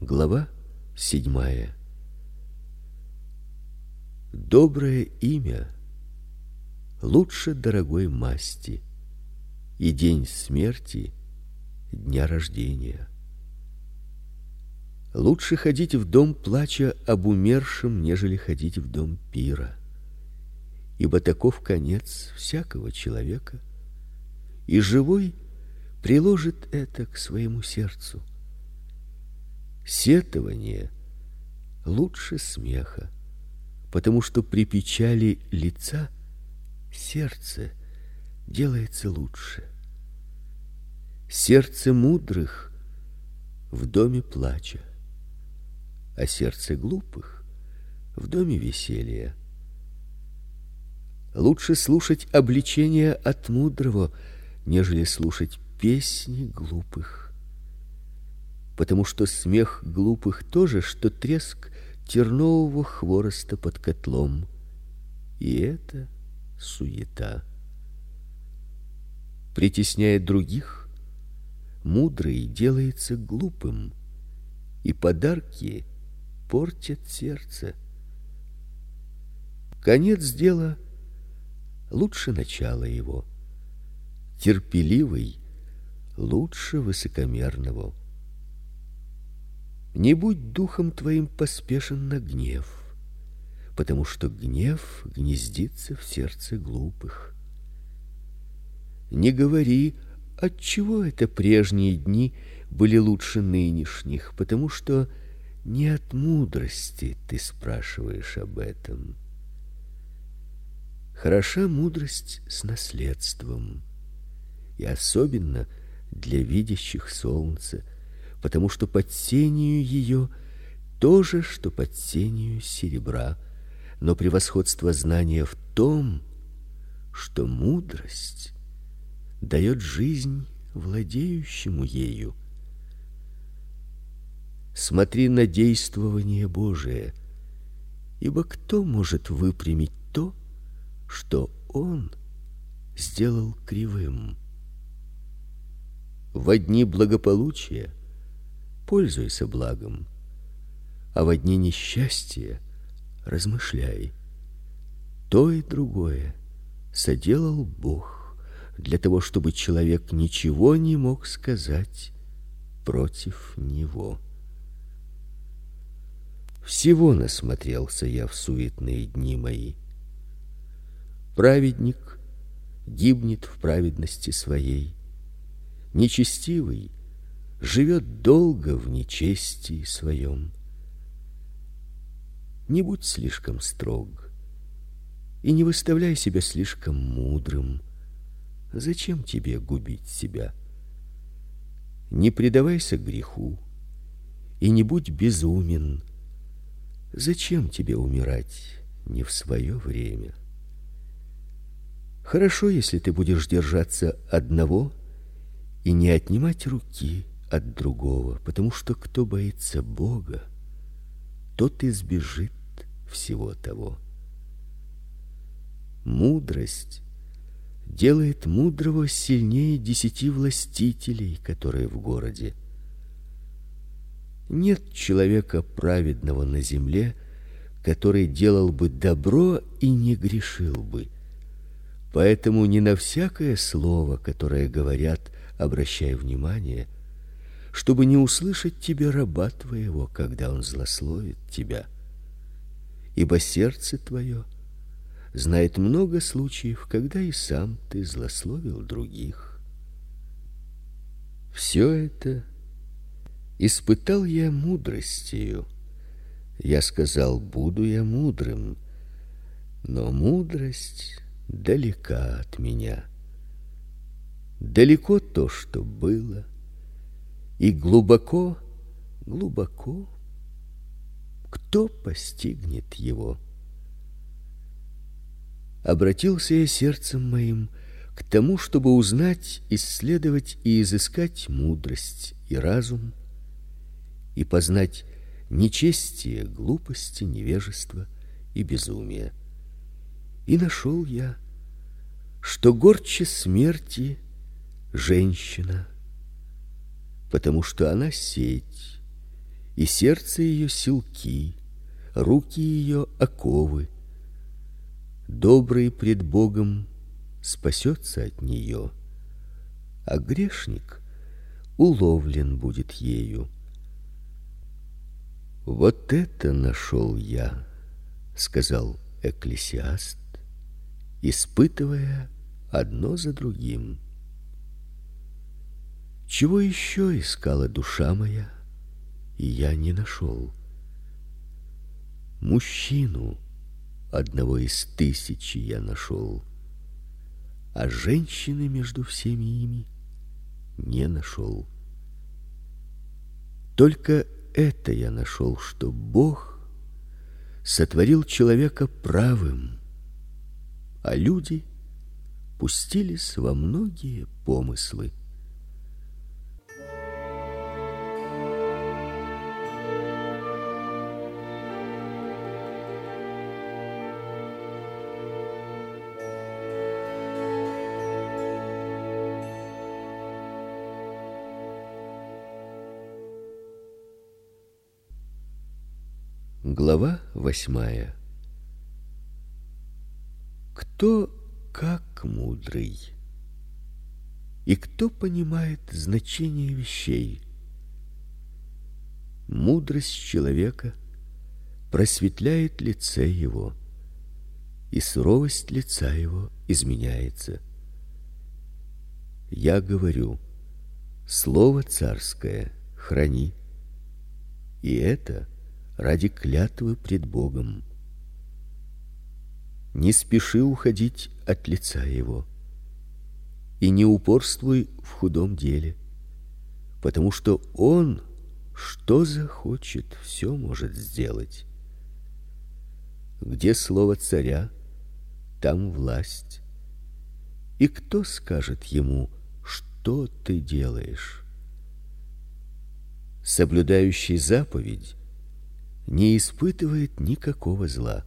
Глава седьмая. Доброе имя лучше дорогой масти, и день смерти дня рождения. Лучше ходить в дом плача об умершем, нежели ходить в дом пира. Ибо таков конец всякого человека, и живой приложит это к своему сердцу Сетование лучше смеха, потому что при печали лица сердце делается лучше. Сердце мудрых в доме плача, а сердце глупых в доме веселья. Лучше слушать обличения от мудрого, нежели слушать песни глупых потому что смех глупых тоже, что треск тернового хвороста под котлом. И это суета. Притесняя других, мудрый делается глупым, и подарки портят сердце. Конец дела лучше начала его. Терпеливый лучше высокомерного. Не будь духом твоим поспешен на гнев, потому что гнев гнездится в сердце глупых. Не говори, от чего это прежние дни были лучше нынешних, потому что не от мудрости ты спрашиваешь об этом. Хороша мудрость с наследством, и особенно для видящих солнце потому что под сенью ее то же, что под сенью серебра, но превосходство знания в том, что мудрость дает жизнь владеющему ею. Смотри на действование Божие, ибо кто может выпрямить то, что он сделал кривым? В дни благополучия пользуйся благом, а во дни несчастья размышляй. То и другое соделал Бог для того, чтобы человек ничего не мог сказать против него. Всего насмотрелся я в суетные дни мои. Праведник гибнет в праведности своей, нечестивый живет долго в нечестии своем. Не будь слишком строг и не выставляй себя слишком мудрым. Зачем тебе губить себя? Не предавайся греху и не будь безумен. Зачем тебе умирать не в свое время? Хорошо, если ты будешь держаться одного и не отнимать руки от другого, потому что кто боится Бога, тот избежит всего того. Мудрость делает мудрого сильнее десяти властителей, которые в городе. Нет человека праведного на земле, который делал бы добро и не грешил бы. Поэтому не на всякое слово, которое говорят, обращай внимание, чтобы не услышать тебя раба твоего, когда он злословит тебя. Ибо сердце твое знает много случаев, когда и сам ты злословил других. Все это испытал я мудростью. Я сказал: буду я мудрым, но мудрость далека от меня. Далеко то, что было, и глубоко, глубоко кто постигнет его? Обратился я сердцем моим к тому, чтобы узнать, исследовать и изыскать мудрость и разум и познать нечестие, глупости, невежество и безумие. И нашел я, что горче смерти женщина потому что она сеть, и сердце ее силки, руки ее оковы. Добрый пред Богом спасется от нее, а грешник уловлен будет ею. Вот это нашел я, сказал экклесиаст, испытывая одно за другим. Чего еще искала душа моя, и я не нашел? Мужчину одного из тысячи я нашел, а женщины между всеми ими не нашел. Только это я нашел, что Бог сотворил человека правым, а люди пустились во многие помыслы. Глава восьмая. Кто как мудрый? И кто понимает значение вещей? Мудрость человека просветляет лице его, и суровость лица его изменяется. Я говорю: слово царское храни. И это ради клятвы пред Богом. Не спеши уходить от лица его и не упорствуй в худом деле, потому что он что захочет, все может сделать. Где слово царя, там власть. И кто скажет ему, что ты делаешь? Соблюдающий заповедь не испытывает никакого зла.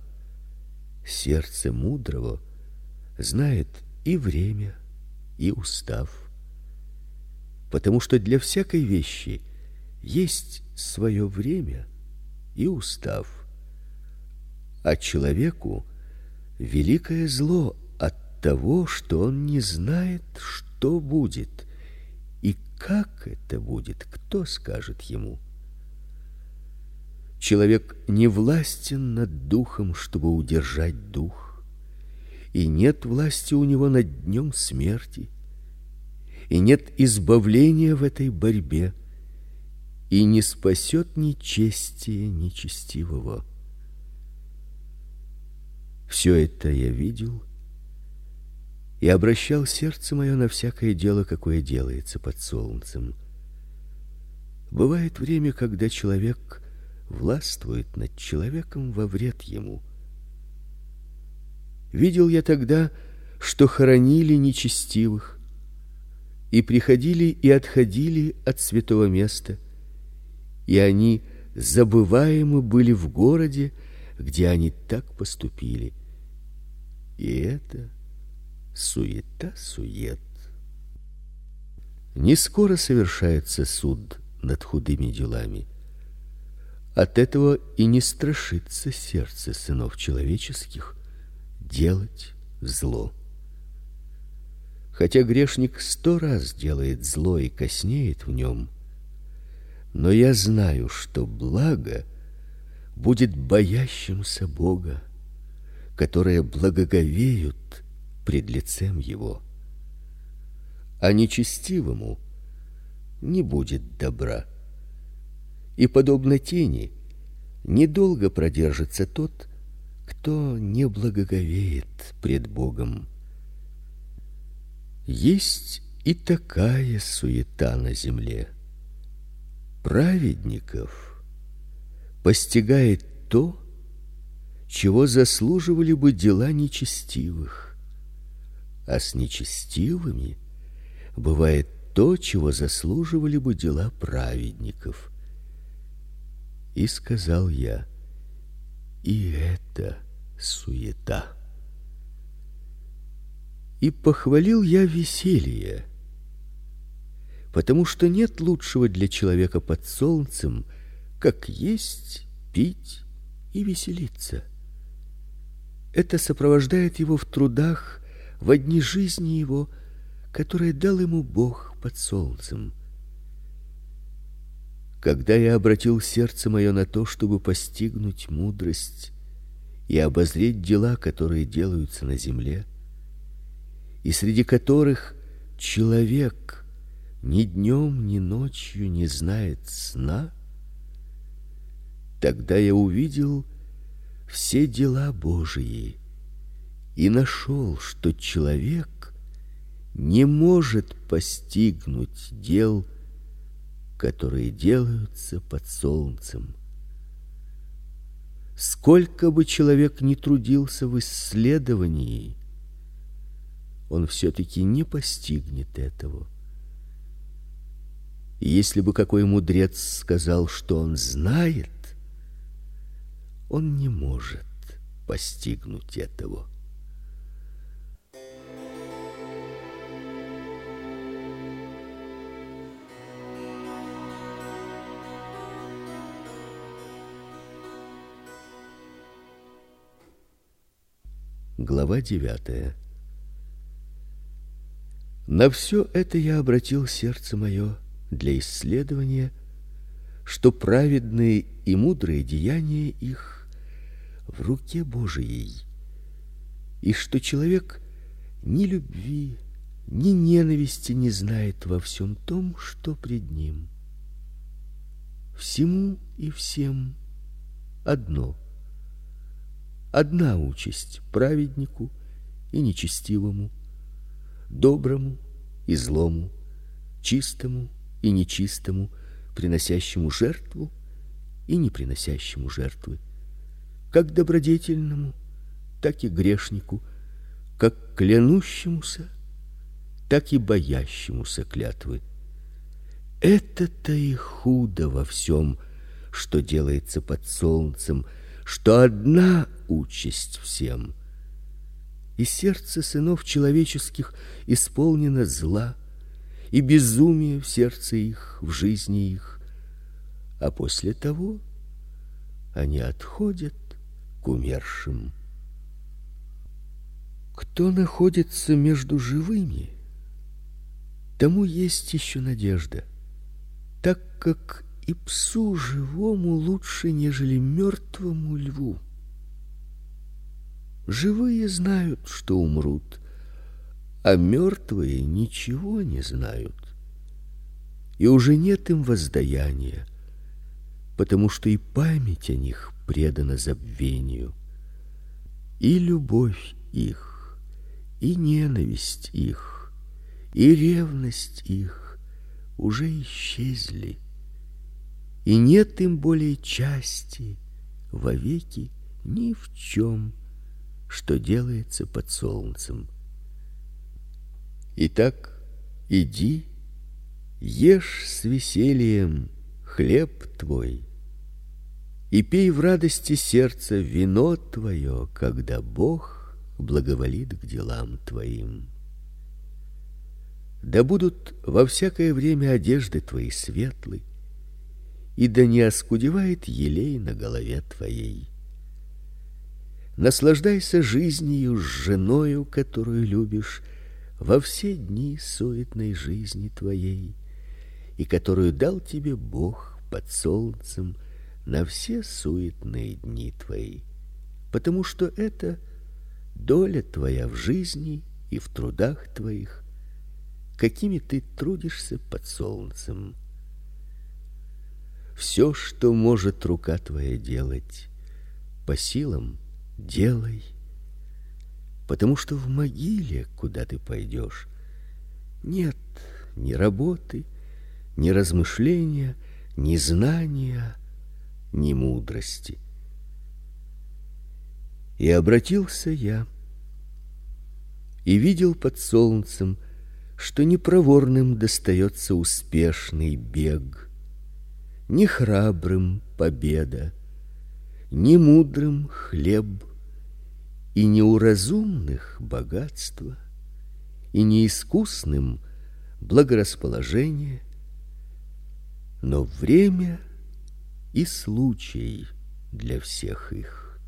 Сердце мудрого знает и время, и устав. Потому что для всякой вещи есть свое время и устав. А человеку великое зло от того, что он не знает, что будет и как это будет, кто скажет ему. Человек не властен над духом, чтобы удержать дух, и нет власти у него над днем смерти, и нет избавления в этой борьбе, и не спасет ни честие нечестивого. Все это я видел и обращал сердце мое на всякое дело, какое делается под солнцем. Бывает время, когда человек властвует над человеком во вред ему. Видел я тогда, что хоронили нечестивых и приходили и отходили от святого места, и они забываемы были в городе, где они так поступили. И это суета сует. Не скоро совершается суд над худыми делами. От этого и не страшится сердце сынов человеческих делать зло. Хотя грешник сто раз делает зло и коснеет в нем, но я знаю, что благо будет боящимся Бога, которые благоговеют пред лицем его. А нечестивому не будет добра и подобно тени недолго продержится тот, кто не благоговеет пред Богом. Есть и такая суета на земле. Праведников постигает то, чего заслуживали бы дела нечестивых, а с нечестивыми бывает то, чего заслуживали бы дела праведников. И сказал я: и это суета. И похвалил я веселье, потому что нет лучшего для человека под солнцем, как есть, пить и веселиться. Это сопровождает его в трудах в одни жизни его, которые дал ему Бог под солнцем. Когда я обратил сердце мое на то, чтобы постигнуть мудрость и обозреть дела, которые делаются на земле, и среди которых человек ни днем, ни ночью не знает сна, тогда я увидел все дела Божии и нашел, что человек не может постигнуть дел, которые делаются под солнцем. Сколько бы человек ни трудился в исследовании, он все таки не постигнет этого. Если бы какой мудрец сказал, что он знает, он не может постигнуть этого. Глава девятая. На все это я обратил сердце мое для исследования, что праведные и мудрые деяния их в руке Божией, и что человек ни любви, ни ненависти не знает во всем том, что пред ним. Всему и всем одно. Одна участь праведнику и нечестивому, доброму и злому, чистому и нечистому, приносящему жертву и не приносящему жертвы, как добродетельному, так и грешнику, как клянущемуся, так и боящемуся клятвы. Это-то и худо во всем, что делается под солнцем, что одна участь всем — и сердце сынов человеческих исполнено зла, и безумие в сердце их, в жизни их. А после того они отходят к умершим. Кто находится между живыми, тому есть еще надежда, так как и псу живому лучше, нежели мертвому льву. Живые знают, что умрут, а мертвые ничего не знают. И уже нет им воздаяния, потому что и память о них предана забвению. И любовь их, и ненависть их, и ревность их уже исчезли. И нет им более части вовеки ни в чем что делается под солнцем. Итак, иди, ешь с весельем хлеб твой и пей в радости сердца вино твое, когда Бог благоволит к делам твоим. Да будут во всякое время одежды твои светлы, и да не оскудевает елей на голове твоей. Наслаждайся жизнью с женою, которую любишь, во все дни суетной жизни твоей, и которую дал тебе Бог под солнцем на все суетные дни твои, потому что это доля твоя в жизни и в трудах твоих, какими ты трудишься под солнцем. Все, что может рука твоя делать, по силам делай, потому что в могиле, куда ты пойдешь, нет ни работы, ни размышления, ни знания, ни мудрости. И обратился я и видел под солнцем, что не проворным достается успешный бег, не храбрым победа, не мудрым хлеб, и не у разумных богатство, и не искусным благорасположение, но время и случай для всех их.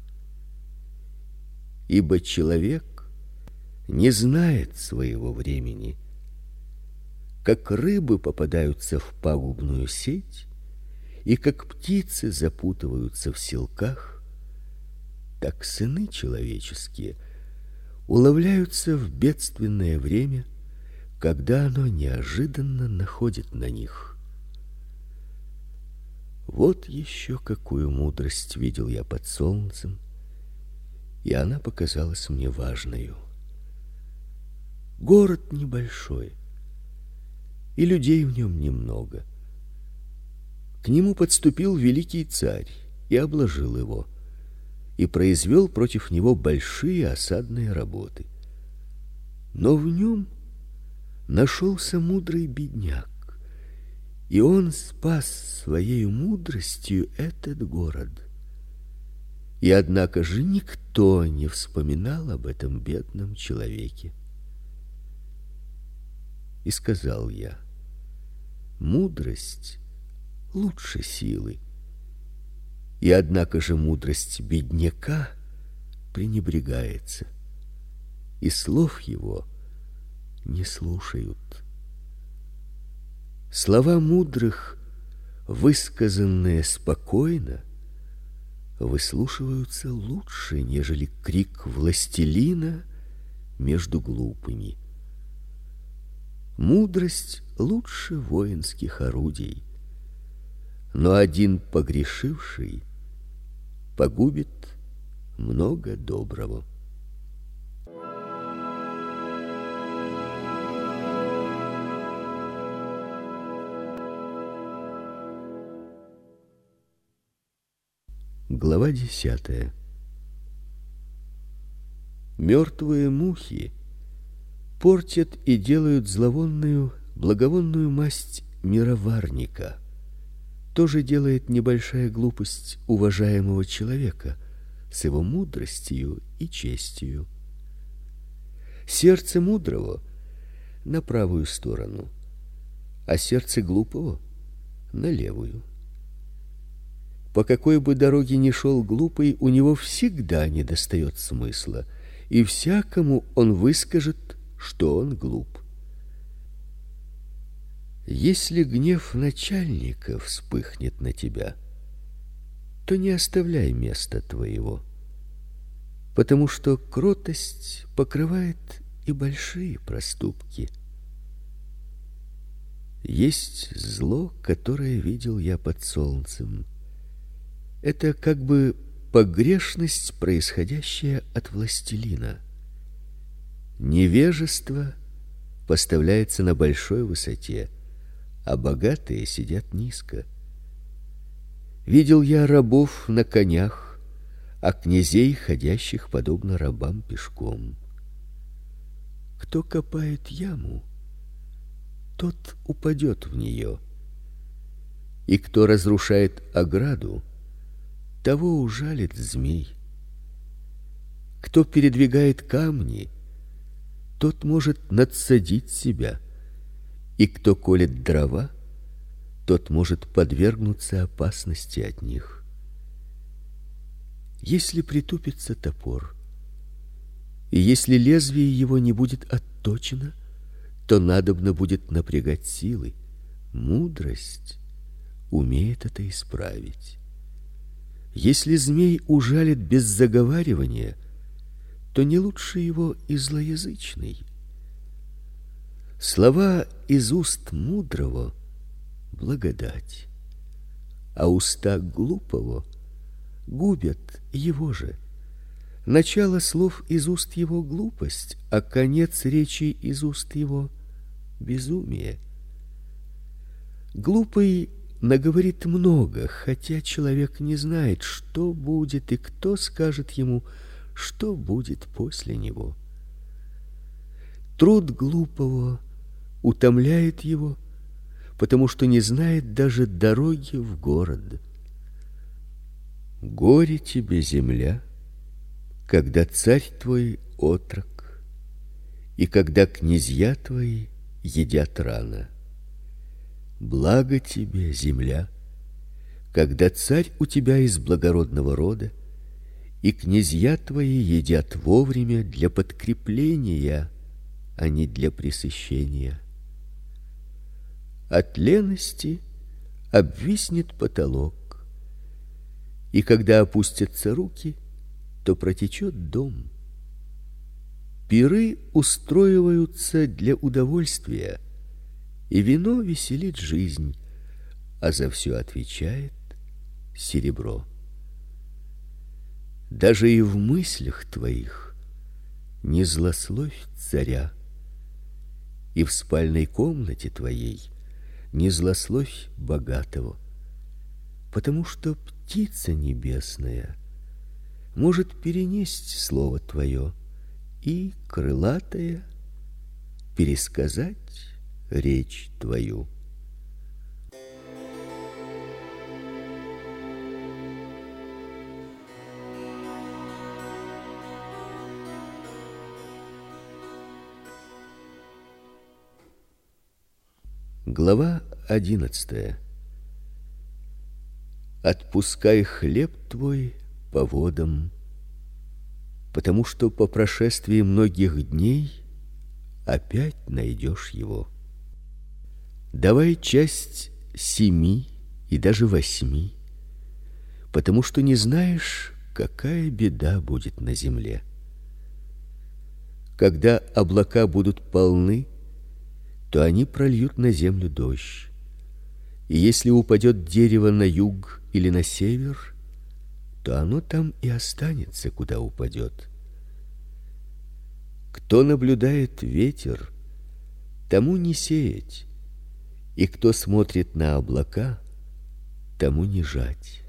Ибо человек не знает своего времени. Как рыбы попадаются в пагубную сеть, и как птицы запутываются в силках, так сыны человеческие уловляются в бедственное время, когда оно неожиданно находит на них. Вот еще какую мудрость видел я под солнцем, и она показалась мне важною. Город небольшой, и людей в нем немного. К нему подступил великий царь и обложил его, и произвел против него большие осадные работы. Но в нем нашелся мудрый бедняк, и он спас своей мудростью этот город. И однако же никто не вспоминал об этом бедном человеке. И сказал я: мудрость лучше силы. И однако же мудрость бедняка пренебрегается, и слов его не слушают. Слова мудрых, высказанные спокойно, выслушиваются лучше, нежели крик властелина между глупыми. Мудрость лучше воинских орудий. Но один погрешивший погубит много доброго. Глава десятая. Мертвые мухи портят и делают зловонную, благовонную масть мироварника. Тоже делает небольшая глупость уважаемого человека с его мудростью и честью. Сердце мудрого на правую сторону, а сердце глупого на левую. По какой бы дороге ни шел глупый, у него всегда недостает смысла, и всякому он выскажет что он глуп. Если гнев начальника вспыхнет на тебя, то не оставляй места твоего, потому что кротость покрывает и большие проступки. Есть зло, которое видел я под солнцем. Это как бы погрешность, происходящая от властелина. Невежество поставляется на большой высоте, а богатые сидят низко. Видел я рабов на конях, а князей, ходящих подобно рабам пешком. Кто копает яму, тот упадет в нее, и кто разрушает ограду, того ужалит змей. Кто передвигает камни, тот может надсадить себя, и кто колет дрова, тот может подвергнуться опасности от них. Если притупится топор, и если лезвие его не будет отточено, то надобно будет напрягать силы. Мудрость умеет это исправить. Если змей ужалит без заговаривания, то не лучше его и злоязычный. Слова из уст мудрого благодать, а уста глупого губят его же. Начало слов из уст его глупость, а конец речи из уст его безумие. Глупый наговорит много, хотя человек не знает, что будет и кто скажет ему: что будет после него. Труд глупого утомляет его, потому что не знает даже дороги в город. Горе тебе, земля, когда царь твой отрок, и когда князья твои едят рано. Благо тебе, земля, когда царь у тебя из благородного рода, и князья твои едят вовремя для подкрепления, а не для пресыщения. От лености обвиснет потолок, и когда опустятся руки, то протечет дом. Пиры устраиваются для удовольствия, и вино веселит жизнь, а за все отвечает серебро. Даже и в мыслях твоих не злословь царя, и в спальной комнате твоей не злословь богатого, потому что птица небесная может перенести слово твое и крылатая пересказать речь твою. Глава одиннадцатая. Отпускай хлеб твой по водам, потому что по прошествии многих дней опять найдешь его. Давай часть семи и даже восьми, потому что не знаешь, какая беда будет на земле. Когда облака будут полны, то они прольют на землю дождь. И если упадет дерево на юг или на север, то оно там и останется, куда упадет. Кто наблюдает ветер, тому не сеять, и кто смотрит на облака, тому не жать.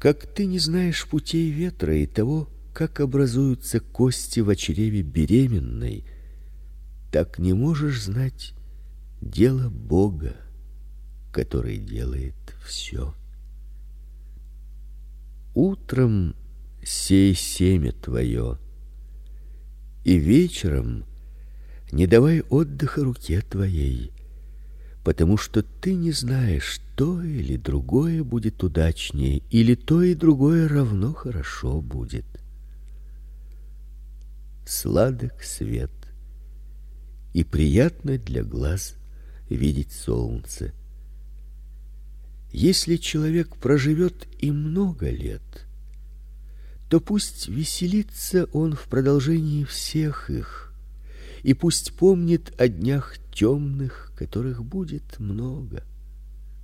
Как ты не знаешь путей ветра и того, как образуются кости в чреве беременной, так не можешь знать дело Бога, который делает все. Утром сей семя твое, и вечером не давай отдыха руке твоей, потому что ты не знаешь, то или другое будет удачнее, или то и другое равно хорошо будет. Сладок свет, и приятно для глаз видеть солнце. Если человек проживет и много лет, то пусть веселится он в продолжении всех их, и пусть помнит о днях темных, которых будет много.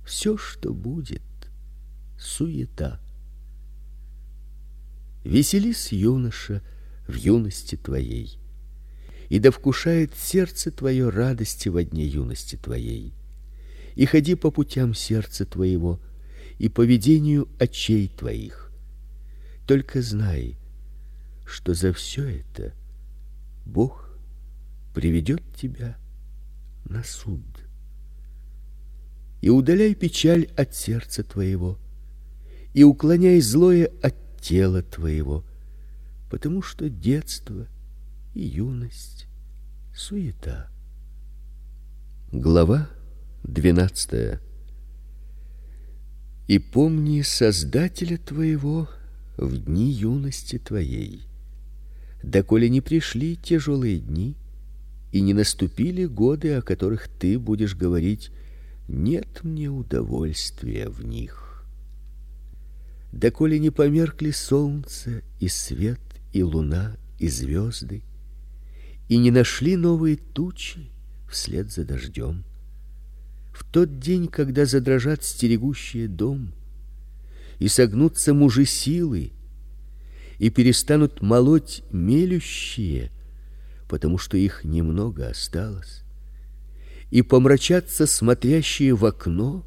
Все, что будет, суета. Веселись, юноша, в юности твоей и да вкушает сердце твое радости во дне юности твоей. И ходи по путям сердца твоего и по ведению очей твоих. Только знай, что за все это Бог приведет тебя на суд. И удаляй печаль от сердца твоего, и уклоняй злое от тела твоего, потому что детство и юность, суета. Глава двенадцатая. И помни Создателя твоего в дни юности твоей, доколе не пришли тяжелые дни и не наступили годы, о которых ты будешь говорить: нет мне удовольствия в них. Доколе не померкли солнце и свет и луна и звезды, и не нашли новые тучи вслед за дождем. В тот день, когда задрожат стерегущие дом, и согнутся мужи силы, и перестанут молоть мелющие, потому что их немного осталось, и помрачатся смотрящие в окно,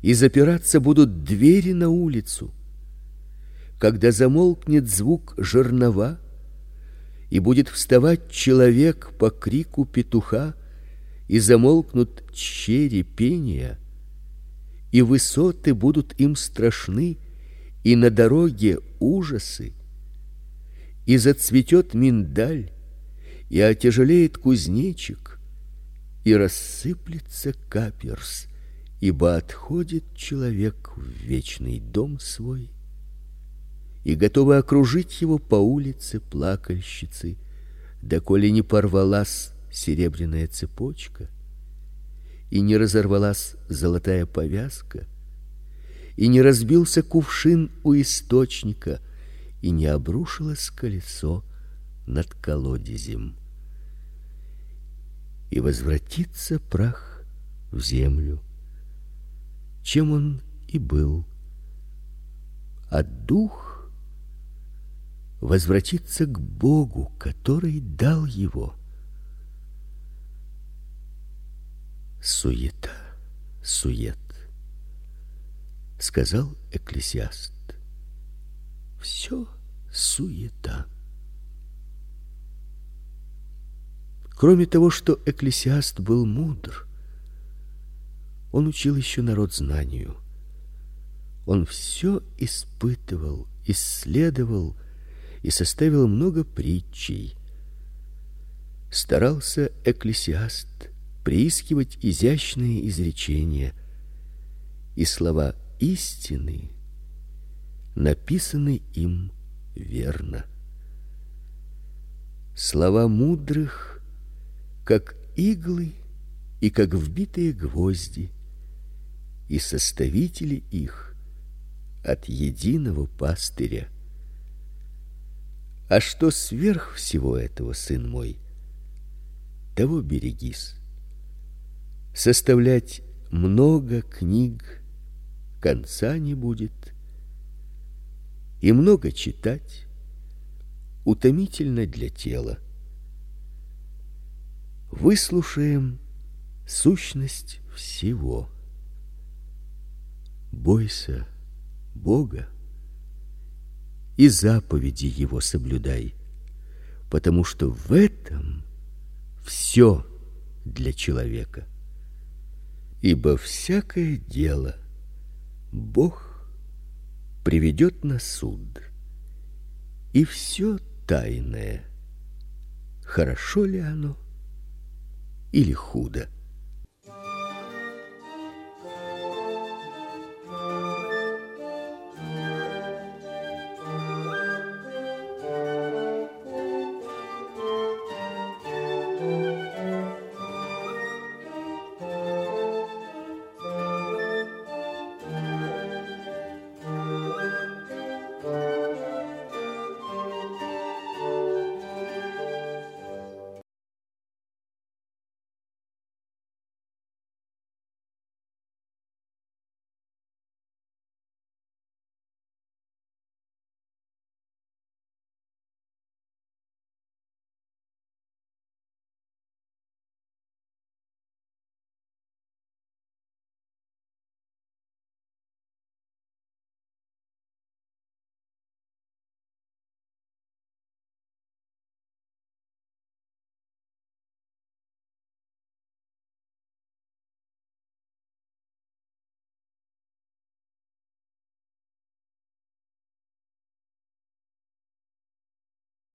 и запираться будут двери на улицу, когда замолкнет звук жернова, и будет вставать человек по крику петуха, и замолкнут чери пения, и высоты будут им страшны, и на дороге ужасы, и зацветет миндаль, и отяжелеет кузнечик, и рассыплется каперс, ибо отходит человек в вечный дом свой, и готовы окружить его по улице плакальщицы, доколе не порвалась серебряная цепочка и не разорвалась золотая повязка, и не разбился кувшин у источника, и не обрушилось колесо над колодезем. И возвратится прах в землю, чем он и был. А дух возвратится к Богу, который дал его. Суета, сует, сказал экклесиаст. Все суета. Кроме того, что экклесиаст был мудр, он учил еще народ знанию. Он все испытывал, исследовал и составил много притчей. Старался экклесиаст приискивать изящные изречения и слова истины написаны им верно. Слова мудрых, как иглы и как вбитые гвозди и составители их от единого пастыря. А что сверх всего этого, сын мой, того берегись. Составлять много книг конца не будет, и много читать утомительно для тела. Выслушаем сущность всего бойся Бога и заповеди его соблюдай, потому что в этом все для человека. Ибо всякое дело Бог приведет на суд. И все тайное, хорошо ли оно или худо.